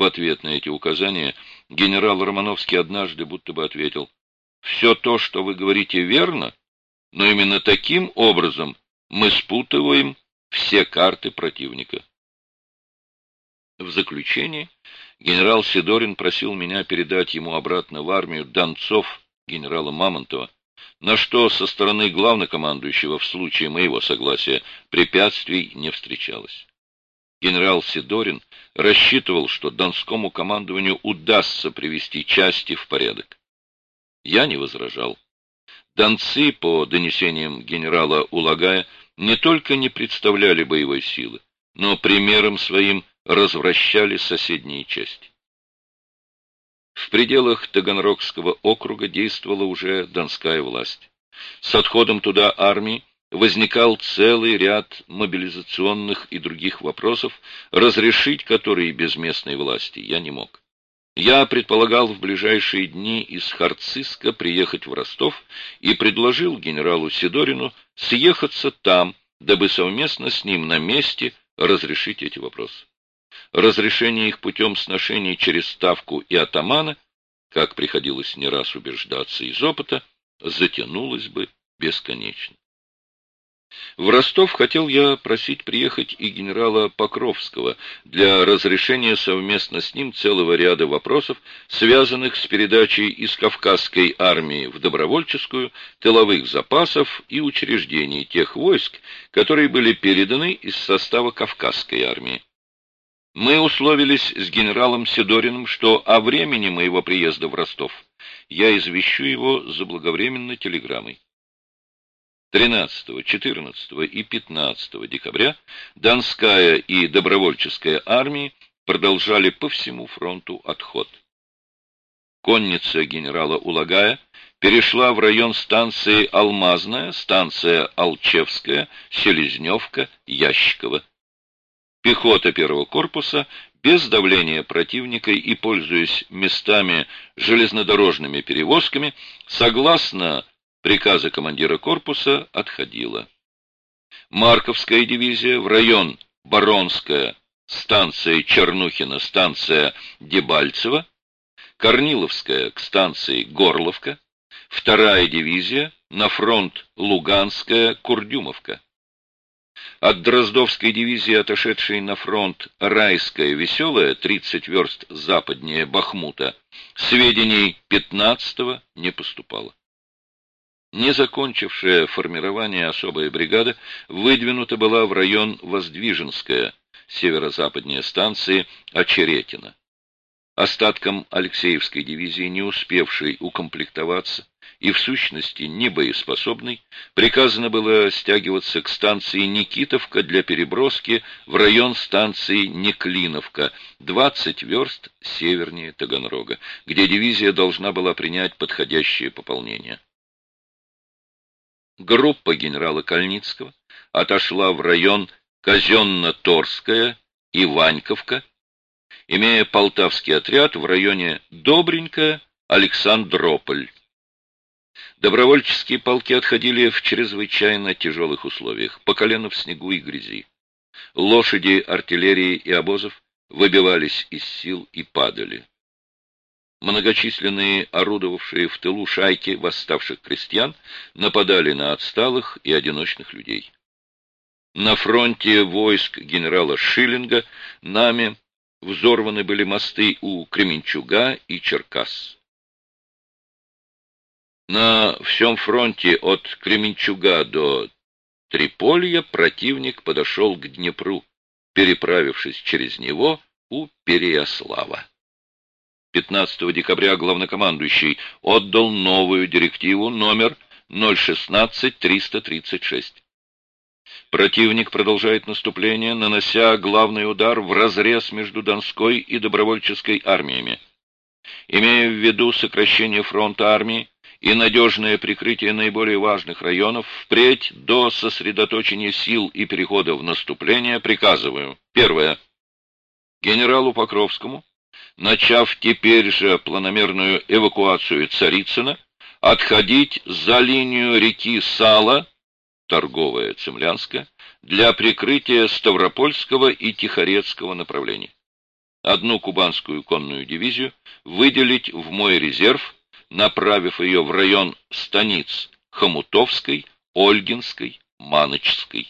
В ответ на эти указания генерал Романовский однажды будто бы ответил, «Все то, что вы говорите, верно, но именно таким образом мы спутываем все карты противника». В заключение генерал Сидорин просил меня передать ему обратно в армию Донцов генерала Мамонтова, на что со стороны главнокомандующего в случае моего согласия препятствий не встречалось. Генерал Сидорин рассчитывал, что донскому командованию удастся привести части в порядок. Я не возражал. Донцы, по донесениям генерала Улагая, не только не представляли боевой силы, но примером своим развращали соседние части. В пределах Таганрогского округа действовала уже донская власть. С отходом туда армии возникал целый ряд мобилизационных и других вопросов, разрешить которые без местной власти я не мог. Я предполагал в ближайшие дни из Харциска приехать в Ростов и предложил генералу Сидорину съехаться там, дабы совместно с ним на месте разрешить эти вопросы. Разрешение их путем сношений через Ставку и атамана, как приходилось не раз убеждаться из опыта, затянулось бы бесконечно. В Ростов хотел я просить приехать и генерала Покровского для разрешения совместно с ним целого ряда вопросов, связанных с передачей из Кавказской армии в добровольческую, тыловых запасов и учреждений тех войск, которые были переданы из состава Кавказской армии. Мы условились с генералом Сидориным, что о времени моего приезда в Ростов я извещу его заблаговременно телеграммой. 13, 14 и 15 декабря Донская и добровольческая армии продолжали по всему фронту отход. Конница генерала Улагая перешла в район станции Алмазная, станция Алчевская, Селезневка, Ящикова. Пехота первого корпуса без давления противника и пользуясь местами железнодорожными перевозками, согласно приказа командира корпуса отходила. Марковская дивизия в район Баронская, станция Чернухина, станция Дебальцево, Корниловская к станции Горловка, вторая дивизия на фронт Луганская, Курдюмовка. От Дроздовской дивизии, отошедшей на фронт Райская Веселая, 30 верст западнее Бахмута, сведений 15-го не поступало. Не закончившая формирование особая бригада выдвинута была в район Воздвиженская, северо-западнее станции Очеретина. Остаткам Алексеевской дивизии, не успевшей укомплектоваться и в сущности не боеспособной, приказано было стягиваться к станции Никитовка для переброски в район станции Неклиновка, 20 верст севернее Таганрога, где дивизия должна была принять подходящее пополнение группа генерала Кальницкого отошла в район Казенно-Торская и Ваньковка, имея полтавский отряд в районе Добренькая, Александрополь. Добровольческие полки отходили в чрезвычайно тяжелых условиях, по колено в снегу и грязи. Лошади, артиллерии и обозов выбивались из сил и падали. Многочисленные орудовавшие в тылу шайки восставших крестьян нападали на отсталых и одиночных людей. На фронте войск генерала Шиллинга нами взорваны были мосты у Кременчуга и Черкас. На всем фронте от Кременчуга до Триполья противник подошел к Днепру, переправившись через него у Переяслава. 15 декабря главнокомандующий отдал новую директиву номер 016-336. Противник продолжает наступление, нанося главный удар в разрез между Донской и добровольческой армиями. Имея в виду сокращение фронта армии и надежное прикрытие наиболее важных районов, впредь до сосредоточения сил и перехода в наступление приказываю. Первое. Генералу Покровскому начав теперь же планомерную эвакуацию Царицына, отходить за линию реки Сала, торговая Цемлянская, для прикрытия Ставропольского и Тихорецкого направлений. одну кубанскую конную дивизию выделить в мой резерв, направив ее в район станиц Хомутовской, Ольгинской, Маночской.